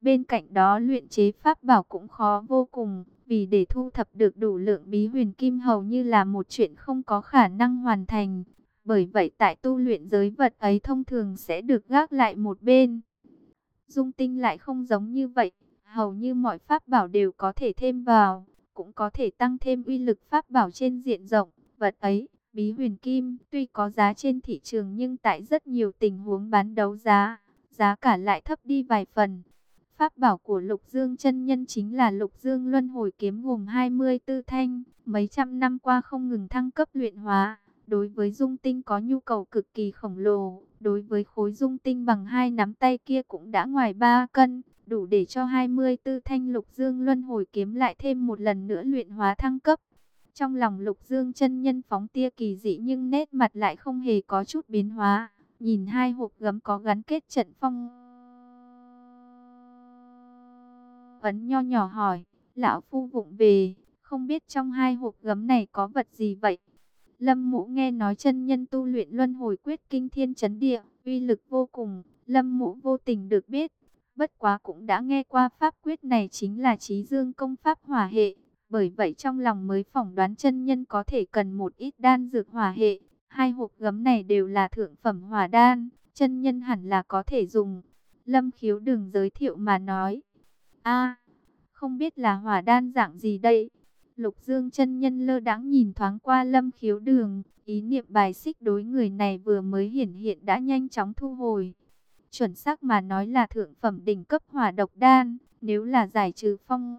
Bên cạnh đó luyện chế pháp bảo cũng khó vô cùng, vì để thu thập được đủ lượng bí huyền kim hầu như là một chuyện không có khả năng hoàn thành. Bởi vậy tại tu luyện giới vật ấy thông thường sẽ được gác lại một bên. Dung tinh lại không giống như vậy, hầu như mọi pháp bảo đều có thể thêm vào, cũng có thể tăng thêm uy lực pháp bảo trên diện rộng. Vật ấy, bí huyền kim, tuy có giá trên thị trường nhưng tại rất nhiều tình huống bán đấu giá, giá cả lại thấp đi vài phần. Pháp bảo của Lục Dương chân nhân chính là Lục Dương Luân Hồi kiếm gồm 24 thanh, mấy trăm năm qua không ngừng thăng cấp luyện hóa. Đối với dung tinh có nhu cầu cực kỳ khổng lồ, đối với khối dung tinh bằng hai nắm tay kia cũng đã ngoài 3 cân, đủ để cho 24 thanh Lục Dương Luân Hồi kiếm lại thêm một lần nữa luyện hóa thăng cấp. Trong lòng Lục Dương chân nhân phóng tia kỳ dị nhưng nét mặt lại không hề có chút biến hóa. Nhìn hai hộp gấm có gắn kết trận phong ấn nho nhỏ hỏi, lão phu vụng về, không biết trong hai hộp gấm này có vật gì vậy? Lâm Mũ nghe nói chân nhân tu luyện luân hồi quyết kinh thiên chấn địa, uy lực vô cùng, Lâm Mũ vô tình được biết, bất quá cũng đã nghe qua pháp quyết này chính là trí dương công pháp hỏa hệ, bởi vậy trong lòng mới phỏng đoán chân nhân có thể cần một ít đan dược hỏa hệ, Hai hộp gấm này đều là thượng phẩm hỏa đan, chân nhân hẳn là có thể dùng. Lâm khiếu đừng giới thiệu mà nói. a không biết là hỏa đan dạng gì đây? Lục Dương chân nhân lơ đãng nhìn thoáng qua lâm khiếu đường, ý niệm bài xích đối người này vừa mới hiển hiện đã nhanh chóng thu hồi. Chuẩn xác mà nói là thượng phẩm đỉnh cấp hỏa độc đan, nếu là giải trừ phong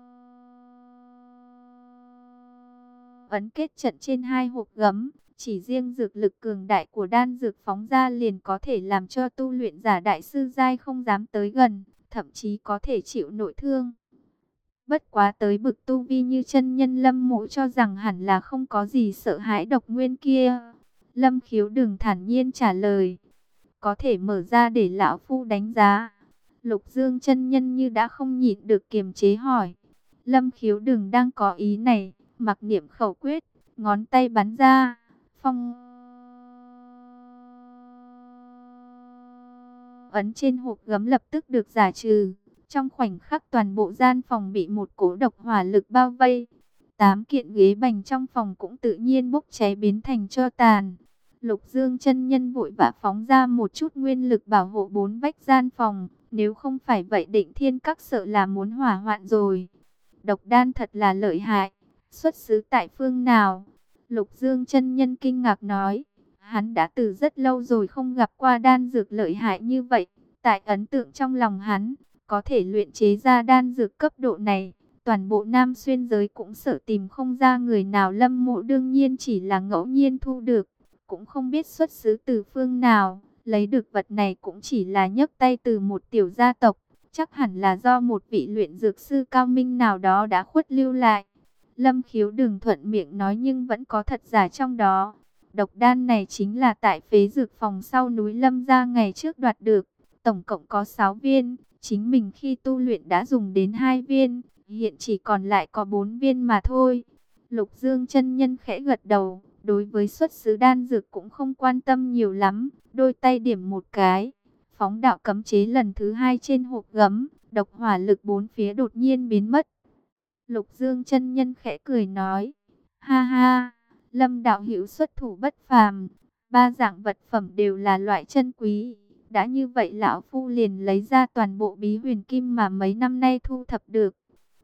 ấn kết trận trên hai hộp gấm, chỉ riêng dược lực cường đại của đan dược phóng ra liền có thể làm cho tu luyện giả đại sư giai không dám tới gần, thậm chí có thể chịu nội thương. Bất quá tới bực tu vi như chân nhân lâm mộ cho rằng hẳn là không có gì sợ hãi độc nguyên kia. Lâm khiếu đừng thản nhiên trả lời. Có thể mở ra để lão phu đánh giá. Lục dương chân nhân như đã không nhịn được kiềm chế hỏi. Lâm khiếu đừng đang có ý này. Mặc niệm khẩu quyết. Ngón tay bắn ra. Phong... Ấn trên hộp gấm lập tức được giả trừ. Trong khoảnh khắc toàn bộ gian phòng bị một cỗ độc hỏa lực bao vây. Tám kiện ghế bành trong phòng cũng tự nhiên bốc cháy biến thành cho tàn. Lục Dương chân nhân vội vã phóng ra một chút nguyên lực bảo hộ bốn vách gian phòng. Nếu không phải vậy định thiên các sợ là muốn hỏa hoạn rồi. Độc đan thật là lợi hại. Xuất xứ tại phương nào? Lục Dương chân nhân kinh ngạc nói. Hắn đã từ rất lâu rồi không gặp qua đan dược lợi hại như vậy. Tại ấn tượng trong lòng hắn, có thể luyện chế ra đan dược cấp độ này, toàn bộ Nam Xuyên giới cũng sợ tìm không ra người nào lâm mộ đương nhiên chỉ là ngẫu nhiên thu được, cũng không biết xuất xứ từ phương nào, lấy được vật này cũng chỉ là nhấc tay từ một tiểu gia tộc, chắc hẳn là do một vị luyện dược sư cao minh nào đó đã khuất lưu lại. Lâm khiếu đừng thuận miệng nói nhưng vẫn có thật giả trong đó. Độc đan này chính là tại phế dược phòng sau núi Lâm ra ngày trước đoạt được, tổng cộng có 6 viên. Chính mình khi tu luyện đã dùng đến hai viên, hiện chỉ còn lại có bốn viên mà thôi. Lục Dương chân nhân khẽ gật đầu, đối với xuất xứ đan dược cũng không quan tâm nhiều lắm, đôi tay điểm một cái. Phóng đạo cấm chế lần thứ hai trên hộp gấm, độc hỏa lực bốn phía đột nhiên biến mất. Lục Dương chân nhân khẽ cười nói, ha ha, lâm đạo hữu xuất thủ bất phàm, ba dạng vật phẩm đều là loại chân quý đã như vậy lão phu liền lấy ra toàn bộ bí huyền kim mà mấy năm nay thu thập được.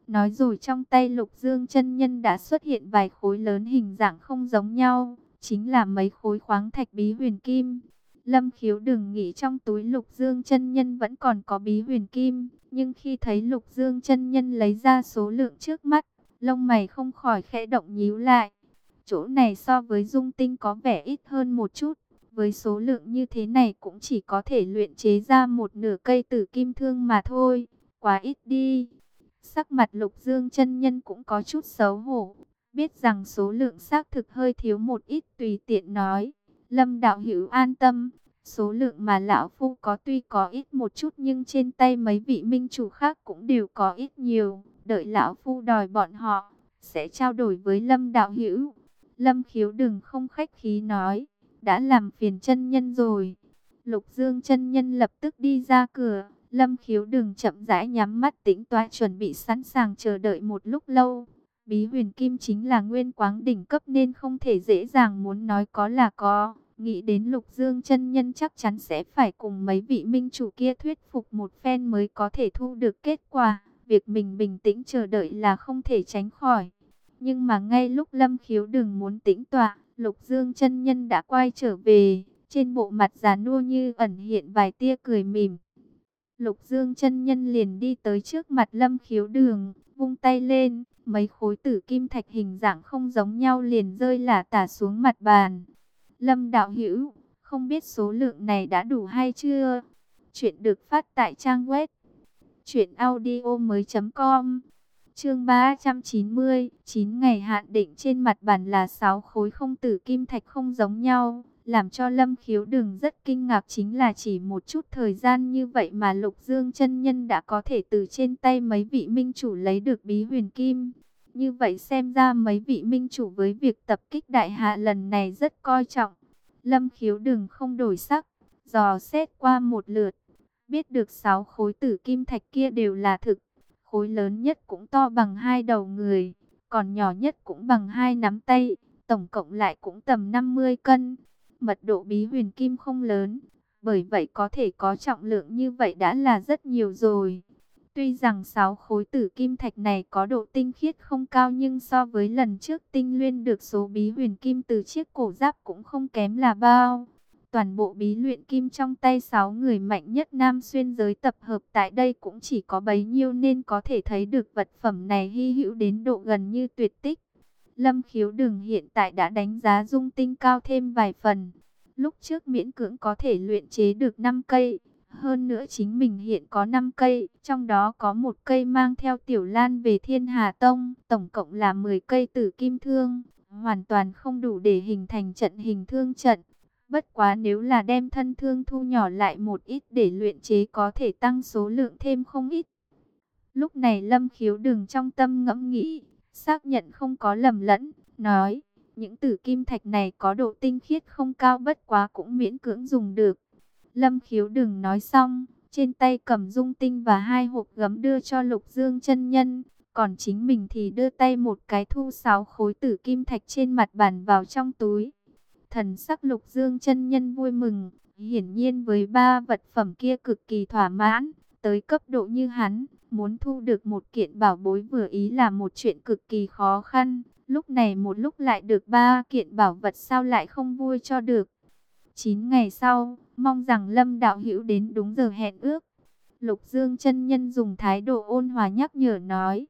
Nói rồi trong tay lục dương chân nhân đã xuất hiện vài khối lớn hình dạng không giống nhau, chính là mấy khối khoáng thạch bí huyền kim. Lâm khiếu đừng nghĩ trong túi lục dương chân nhân vẫn còn có bí huyền kim, nhưng khi thấy lục dương chân nhân lấy ra số lượng trước mắt, lông mày không khỏi khẽ động nhíu lại. Chỗ này so với dung tinh có vẻ ít hơn một chút, với số lượng như thế này cũng chỉ có thể luyện chế ra một nửa cây tử kim thương mà thôi. Quá ít đi. Sắc mặt lục dương chân nhân cũng có chút xấu hổ. Biết rằng số lượng xác thực hơi thiếu một ít tùy tiện nói. Lâm đạo hữu an tâm. Số lượng mà lão phu có tuy có ít một chút nhưng trên tay mấy vị minh chủ khác cũng đều có ít nhiều. Đợi lão phu đòi bọn họ, sẽ trao đổi với lâm đạo hữu. Lâm khiếu đừng không khách khí nói đã làm phiền chân nhân rồi. Lục Dương chân nhân lập tức đi ra cửa, Lâm Khiếu đừng chậm rãi nhắm mắt tĩnh toa chuẩn bị sẵn sàng chờ đợi một lúc lâu. Bí huyền kim chính là nguyên quáng đỉnh cấp nên không thể dễ dàng muốn nói có là có. Nghĩ đến Lục Dương chân nhân chắc chắn sẽ phải cùng mấy vị minh chủ kia thuyết phục một phen mới có thể thu được kết quả. Việc mình bình tĩnh chờ đợi là không thể tránh khỏi. Nhưng mà ngay lúc Lâm Khiếu đừng muốn tĩnh tọa, Lục Dương chân nhân đã quay trở về, trên bộ mặt già nua như ẩn hiện vài tia cười mỉm. Lục Dương chân nhân liền đi tới trước mặt Lâm Khiếu Đường, vung tay lên, mấy khối tử kim thạch hình dạng không giống nhau liền rơi lả tả xuống mặt bàn. Lâm đạo hữu, không biết số lượng này đã đủ hay chưa? Chuyện được phát tại trang web truyện audio mới.com Chương 390, 9 ngày hạn định trên mặt bàn là 6 khối không tử kim thạch không giống nhau, làm cho Lâm Khiếu đường rất kinh ngạc chính là chỉ một chút thời gian như vậy mà Lục Dương chân nhân đã có thể từ trên tay mấy vị minh chủ lấy được bí huyền kim. Như vậy xem ra mấy vị minh chủ với việc tập kích đại hạ lần này rất coi trọng. Lâm Khiếu đường không đổi sắc, dò xét qua một lượt, biết được 6 khối tử kim thạch kia đều là thực khối lớn nhất cũng to bằng hai đầu người, còn nhỏ nhất cũng bằng hai nắm tay, tổng cộng lại cũng tầm 50 cân. mật độ bí huyền kim không lớn, bởi vậy có thể có trọng lượng như vậy đã là rất nhiều rồi. Tuy rằng 6 khối tử kim thạch này có độ tinh khiết không cao nhưng so với lần trước tinh luyện được số bí huyền kim từ chiếc cổ giáp cũng không kém là bao. Toàn bộ bí luyện kim trong tay 6 người mạnh nhất Nam Xuyên giới tập hợp tại đây cũng chỉ có bấy nhiêu nên có thể thấy được vật phẩm này hy hữu đến độ gần như tuyệt tích. Lâm khiếu đường hiện tại đã đánh giá dung tinh cao thêm vài phần. Lúc trước miễn cưỡng có thể luyện chế được 5 cây. Hơn nữa chính mình hiện có 5 cây, trong đó có một cây mang theo tiểu lan về thiên hà tông, tổng cộng là 10 cây tử kim thương, hoàn toàn không đủ để hình thành trận hình thương trận. Bất quá nếu là đem thân thương thu nhỏ lại một ít để luyện chế có thể tăng số lượng thêm không ít. Lúc này Lâm Khiếu đừng trong tâm ngẫm nghĩ, xác nhận không có lầm lẫn, nói, những tử kim thạch này có độ tinh khiết không cao bất quá cũng miễn cưỡng dùng được. Lâm khiếu đừng nói xong, trên tay cầm dung tinh và hai hộp gấm đưa cho lục dương chân nhân, còn chính mình thì đưa tay một cái thu sáu khối tử kim thạch trên mặt bàn vào trong túi. Thần sắc lục dương chân nhân vui mừng, hiển nhiên với ba vật phẩm kia cực kỳ thỏa mãn, tới cấp độ như hắn, muốn thu được một kiện bảo bối vừa ý là một chuyện cực kỳ khó khăn. Lúc này một lúc lại được ba kiện bảo vật sao lại không vui cho được. Chín ngày sau, mong rằng Lâm Đạo Hữu đến đúng giờ hẹn ước. Lục Dương chân nhân dùng thái độ ôn hòa nhắc nhở nói.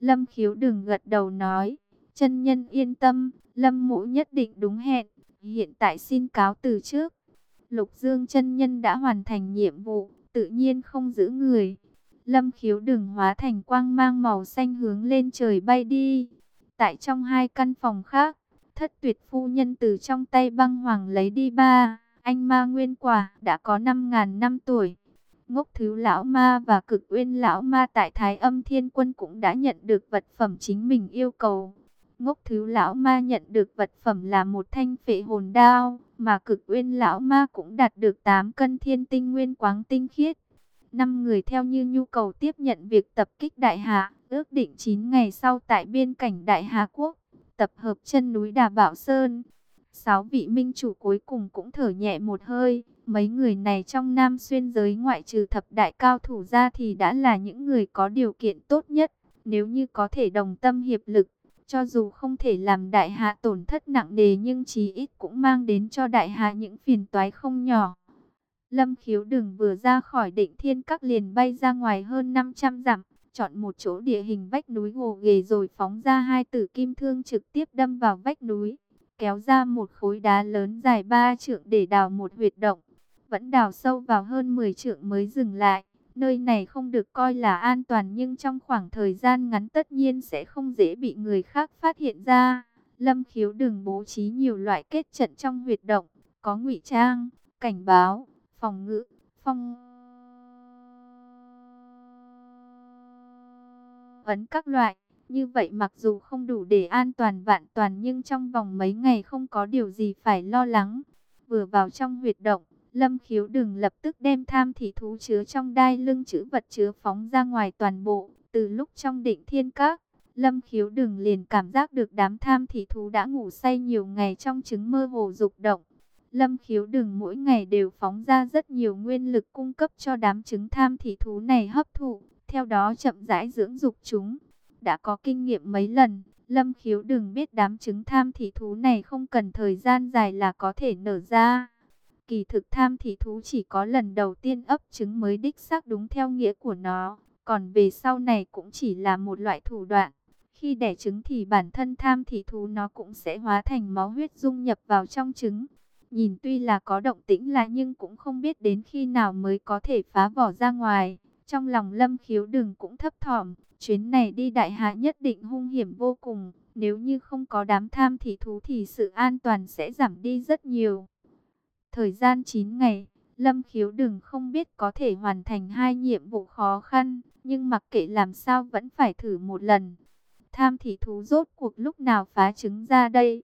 Lâm Khiếu đừng gật đầu nói. Chân nhân yên tâm, Lâm Mũ nhất định đúng hẹn. Hiện tại xin cáo từ trước. Lục Dương chân nhân đã hoàn thành nhiệm vụ, tự nhiên không giữ người. Lâm Khiếu đừng hóa thành quang mang màu xanh hướng lên trời bay đi. Tại trong hai căn phòng khác, thất tuyệt phu nhân từ trong tay băng hoàng lấy đi ba. Anh ma nguyên quả đã có 5.000 năm tuổi. Ngốc thứ lão ma và cực uyên lão ma tại Thái âm thiên quân cũng đã nhận được vật phẩm chính mình yêu cầu. Ngốc thứ lão ma nhận được vật phẩm là một thanh phệ hồn đao, mà cực uyên lão ma cũng đạt được 8 cân thiên tinh nguyên quáng tinh khiết. Năm người theo như nhu cầu tiếp nhận việc tập kích đại hạ, ước định 9 ngày sau tại biên cảnh đại hà quốc, tập hợp chân núi Đà Bảo Sơn. Sáu vị minh chủ cuối cùng cũng thở nhẹ một hơi, mấy người này trong nam xuyên giới ngoại trừ thập đại cao thủ ra thì đã là những người có điều kiện tốt nhất, nếu như có thể đồng tâm hiệp lực. Cho dù không thể làm đại hạ tổn thất nặng nề nhưng chí ít cũng mang đến cho đại hạ những phiền toái không nhỏ. Lâm khiếu đừng vừa ra khỏi định thiên các liền bay ra ngoài hơn 500 dặm, chọn một chỗ địa hình vách núi gồ ghề rồi phóng ra hai tử kim thương trực tiếp đâm vào vách núi, kéo ra một khối đá lớn dài ba trượng để đào một huyệt động. Vẫn đào sâu vào hơn 10 trượng mới dừng lại. Nơi này không được coi là an toàn nhưng trong khoảng thời gian ngắn tất nhiên sẽ không dễ bị người khác phát hiện ra. Lâm khiếu đừng bố trí nhiều loại kết trận trong huyệt động, có ngụy trang, cảnh báo, phòng ngự, phong ấn các loại. Như vậy mặc dù không đủ để an toàn vạn toàn nhưng trong vòng mấy ngày không có điều gì phải lo lắng. Vừa vào trong huyệt động, Lâm khiếu đừng lập tức đem tham thị thú chứa trong đai lưng chữ vật chứa phóng ra ngoài toàn bộ. Từ lúc trong định thiên các, Lâm khiếu đừng liền cảm giác được đám tham thị thú đã ngủ say nhiều ngày trong trứng mơ hồ dục động. Lâm khiếu đừng mỗi ngày đều phóng ra rất nhiều nguyên lực cung cấp cho đám trứng tham thị thú này hấp thụ, theo đó chậm rãi dưỡng dục chúng. Đã có kinh nghiệm mấy lần, Lâm khiếu đừng biết đám trứng tham thị thú này không cần thời gian dài là có thể nở ra. Kỳ thực tham thị thú chỉ có lần đầu tiên ấp trứng mới đích xác đúng theo nghĩa của nó, còn về sau này cũng chỉ là một loại thủ đoạn. Khi đẻ trứng thì bản thân tham thị thú nó cũng sẽ hóa thành máu huyết dung nhập vào trong trứng. Nhìn tuy là có động tĩnh là nhưng cũng không biết đến khi nào mới có thể phá vỏ ra ngoài. Trong lòng lâm khiếu đừng cũng thấp thỏm, chuyến này đi đại hạ nhất định hung hiểm vô cùng. Nếu như không có đám tham thị thú thì sự an toàn sẽ giảm đi rất nhiều. Thời gian 9 ngày, lâm khiếu đừng không biết có thể hoàn thành hai nhiệm vụ khó khăn, nhưng mặc kệ làm sao vẫn phải thử một lần. Tham thị thú rốt cuộc lúc nào phá trứng ra đây?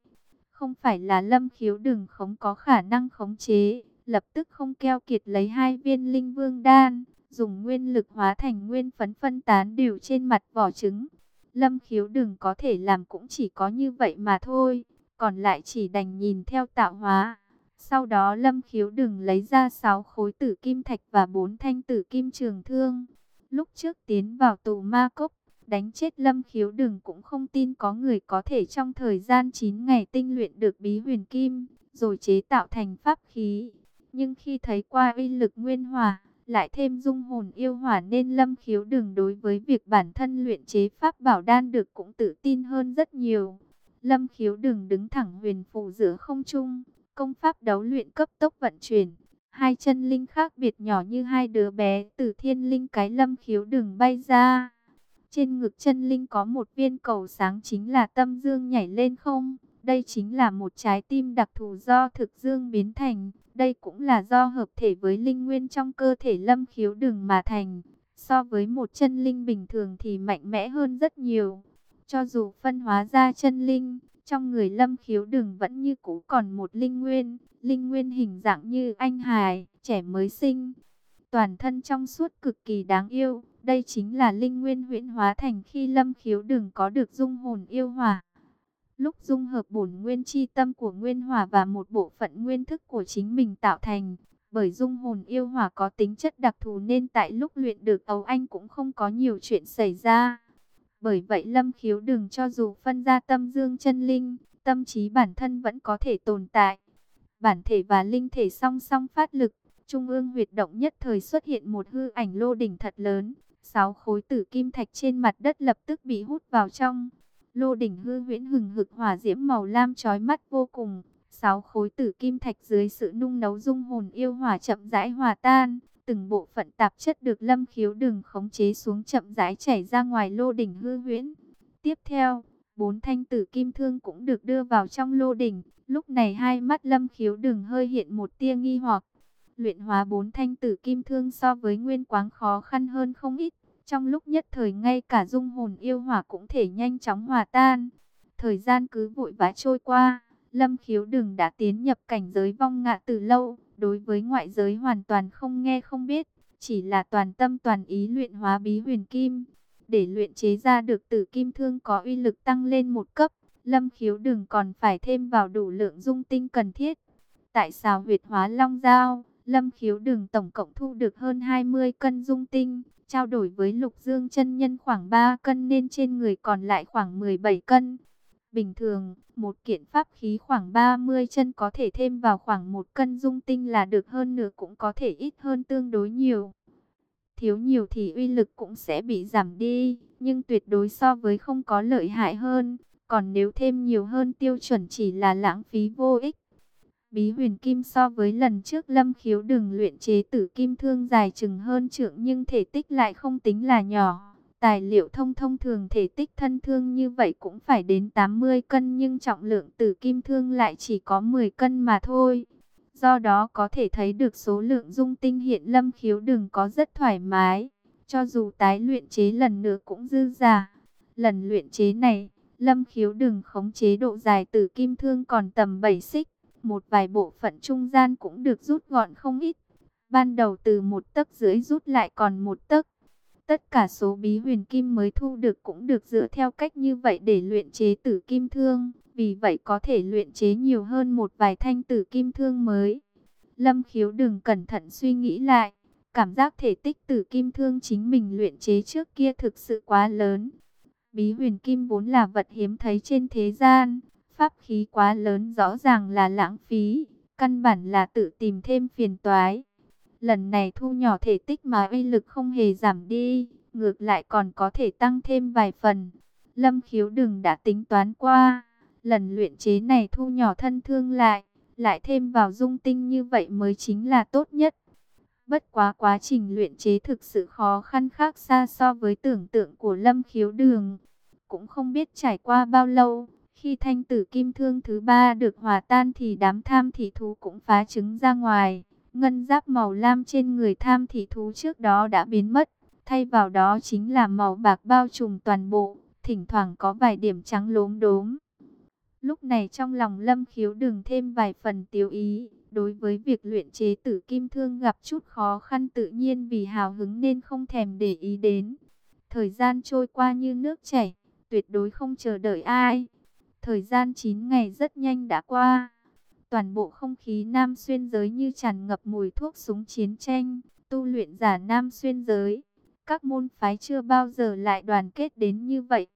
Không phải là lâm khiếu đừng không có khả năng khống chế, lập tức không keo kiệt lấy hai viên linh vương đan, dùng nguyên lực hóa thành nguyên phấn phân tán đều trên mặt vỏ trứng. Lâm khiếu đừng có thể làm cũng chỉ có như vậy mà thôi, còn lại chỉ đành nhìn theo tạo hóa. Sau đó Lâm Khiếu đừng lấy ra 6 khối tử kim thạch và 4 thanh tử kim trường thương. Lúc trước tiến vào tù ma cốc, đánh chết Lâm Khiếu đừng cũng không tin có người có thể trong thời gian 9 ngày tinh luyện được bí huyền kim, rồi chế tạo thành pháp khí. Nhưng khi thấy qua uy lực nguyên hòa lại thêm dung hồn yêu hỏa nên Lâm Khiếu đừng đối với việc bản thân luyện chế pháp bảo đan được cũng tự tin hơn rất nhiều. Lâm Khiếu đừng đứng thẳng huyền phù giữa không trung, công pháp đấu luyện cấp tốc vận chuyển. Hai chân linh khác biệt nhỏ như hai đứa bé từ thiên linh cái Lâm Khiếu đừng bay ra. Trên ngực chân linh có một viên cầu sáng chính là tâm dương nhảy lên không. Đây chính là một trái tim đặc thù do thực dương biến thành. Đây cũng là do hợp thể với linh nguyên trong cơ thể lâm khiếu đường mà thành. So với một chân linh bình thường thì mạnh mẽ hơn rất nhiều. Cho dù phân hóa ra chân linh, trong người lâm khiếu đường vẫn như cũ còn một linh nguyên. Linh nguyên hình dạng như anh hài, trẻ mới sinh. Toàn thân trong suốt cực kỳ đáng yêu. Đây chính là linh nguyên huyễn hóa thành khi lâm khiếu đường có được dung hồn yêu hỏa. Lúc dung hợp bổn nguyên chi tâm của nguyên hỏa và một bộ phận nguyên thức của chính mình tạo thành, bởi dung hồn yêu hỏa có tính chất đặc thù nên tại lúc luyện được ấu anh cũng không có nhiều chuyện xảy ra. Bởi vậy lâm khiếu đừng cho dù phân ra tâm dương chân linh, tâm trí bản thân vẫn có thể tồn tại. Bản thể và linh thể song song phát lực, trung ương huyệt động nhất thời xuất hiện một hư ảnh lô đỉnh thật lớn. Sáu khối tử kim thạch trên mặt đất lập tức bị hút vào trong. Lô đỉnh hư huyễn hừng hực hỏa diễm màu lam chói mắt vô cùng. Sáu khối tử kim thạch dưới sự nung nấu dung hồn yêu hỏa chậm rãi hòa tan. Từng bộ phận tạp chất được lâm khiếu đường khống chế xuống chậm rãi chảy ra ngoài lô đỉnh hư huyễn. Tiếp theo, bốn thanh tử kim thương cũng được đưa vào trong lô đỉnh. Lúc này hai mắt lâm khiếu đường hơi hiện một tia nghi hoặc. Luyện hóa bốn thanh tử kim thương so với nguyên quáng khó khăn hơn không ít. Trong lúc nhất thời ngay cả dung hồn yêu hỏa cũng thể nhanh chóng hòa tan. Thời gian cứ vội vã trôi qua, Lâm Khiếu Đừng đã tiến nhập cảnh giới vong ngạ từ lâu, đối với ngoại giới hoàn toàn không nghe không biết, chỉ là toàn tâm toàn ý luyện hóa bí huyền kim. Để luyện chế ra được tử kim thương có uy lực tăng lên một cấp, Lâm Khiếu Đừng còn phải thêm vào đủ lượng dung tinh cần thiết. Tại sao huyệt hóa long giao, Lâm Khiếu Đừng tổng cộng thu được hơn 20 cân dung tinh, trao đổi với Lục Dương chân nhân khoảng 3 cân nên trên người còn lại khoảng 17 cân. Bình thường, một kiện pháp khí khoảng 30 chân có thể thêm vào khoảng một cân dung tinh là được hơn nửa cũng có thể ít hơn tương đối nhiều. Thiếu nhiều thì uy lực cũng sẽ bị giảm đi, nhưng tuyệt đối so với không có lợi hại hơn. Còn nếu thêm nhiều hơn tiêu chuẩn chỉ là lãng phí vô ích. Bí huyền kim so với lần trước lâm khiếu đừng luyện chế tử kim thương dài chừng hơn trượng nhưng thể tích lại không tính là nhỏ. Tài liệu thông thông thường thể tích thân thương như vậy cũng phải đến 80 cân nhưng trọng lượng tử kim thương lại chỉ có 10 cân mà thôi. Do đó có thể thấy được số lượng dung tinh hiện lâm khiếu đừng có rất thoải mái. Cho dù tái luyện chế lần nữa cũng dư giả. Lần luyện chế này, lâm khiếu đừng khống chế độ dài tử kim thương còn tầm 7 xích một vài bộ phận trung gian cũng được rút gọn không ít. Ban đầu từ một tấc rưỡi rút lại còn một tấc. Tất cả số bí huyền kim mới thu được cũng được dựa theo cách như vậy để luyện chế tử kim thương. Vì vậy có thể luyện chế nhiều hơn một vài thanh tử kim thương mới. Lâm khiếu đừng cẩn thận suy nghĩ lại. Cảm giác thể tích tử kim thương chính mình luyện chế trước kia thực sự quá lớn. Bí huyền kim vốn là vật hiếm thấy trên thế gian. Pháp khí quá lớn rõ ràng là lãng phí, căn bản là tự tìm thêm phiền toái. Lần này thu nhỏ thể tích mà uy lực không hề giảm đi, ngược lại còn có thể tăng thêm vài phần. Lâm khiếu đừng đã tính toán qua, lần luyện chế này thu nhỏ thân thương lại, lại thêm vào dung tinh như vậy mới chính là tốt nhất. Bất quá quá trình luyện chế thực sự khó khăn khác xa so với tưởng tượng của Lâm khiếu đường. Cũng không biết trải qua bao lâu, khi thanh tử kim thương thứ ba được hòa tan thì đám tham thị thú cũng phá trứng ra ngoài. Ngân giáp màu lam trên người tham thị thú trước đó đã biến mất. Thay vào đó chính là màu bạc bao trùm toàn bộ, thỉnh thoảng có vài điểm trắng lốm đốm. Lúc này trong lòng lâm khiếu đừng thêm vài phần tiêu ý. Đối với việc luyện chế tử kim thương gặp chút khó khăn tự nhiên vì hào hứng nên không thèm để ý đến. Thời gian trôi qua như nước chảy, tuyệt đối không chờ đợi ai. Thời gian 9 ngày rất nhanh đã qua. Toàn bộ không khí Nam Xuyên giới như tràn ngập mùi thuốc súng chiến tranh, tu luyện giả Nam Xuyên giới. Các môn phái chưa bao giờ lại đoàn kết đến như vậy.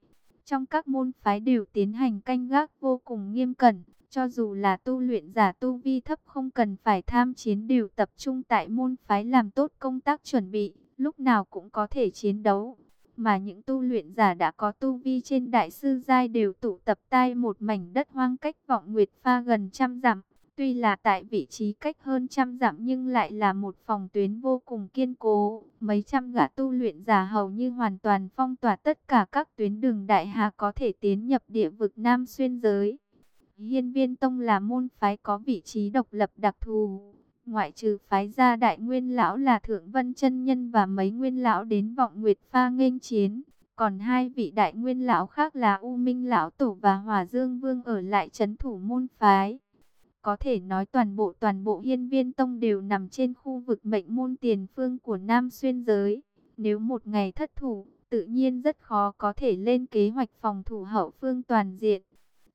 Trong các môn phái đều tiến hành canh gác vô cùng nghiêm cẩn, cho dù là tu luyện giả tu vi thấp không cần phải tham chiến đều tập trung tại môn phái làm tốt công tác chuẩn bị, lúc nào cũng có thể chiến đấu. Mà những tu luyện giả đã có tu vi trên đại sư giai đều tụ tập tại một mảnh đất hoang cách vọng nguyệt pha gần trăm dặm. Tuy là tại vị trí cách hơn trăm dặm nhưng lại là một phòng tuyến vô cùng kiên cố. Mấy trăm gã tu luyện giả hầu như hoàn toàn phong tỏa tất cả các tuyến đường đại hà có thể tiến nhập địa vực Nam Xuyên giới. Hiên viên tông là môn phái có vị trí độc lập đặc thù. Ngoại trừ phái gia đại nguyên lão là Thượng Vân chân Nhân và mấy nguyên lão đến vọng nguyệt pha nghênh chiến. Còn hai vị đại nguyên lão khác là U Minh Lão Tổ và Hòa Dương Vương ở lại chấn thủ môn phái. Có thể nói toàn bộ toàn bộ hiên viên tông đều nằm trên khu vực mệnh môn tiền phương của Nam Xuyên Giới. Nếu một ngày thất thủ, tự nhiên rất khó có thể lên kế hoạch phòng thủ hậu phương toàn diện.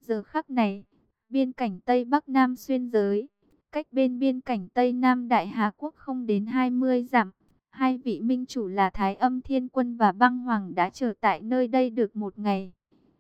Giờ khắc này, biên cảnh Tây Bắc Nam Xuyên Giới, cách bên biên cảnh Tây Nam Đại Hà Quốc không đến 20 dặm. Hai vị minh chủ là Thái Âm Thiên Quân và Băng Hoàng đã chờ tại nơi đây được một ngày.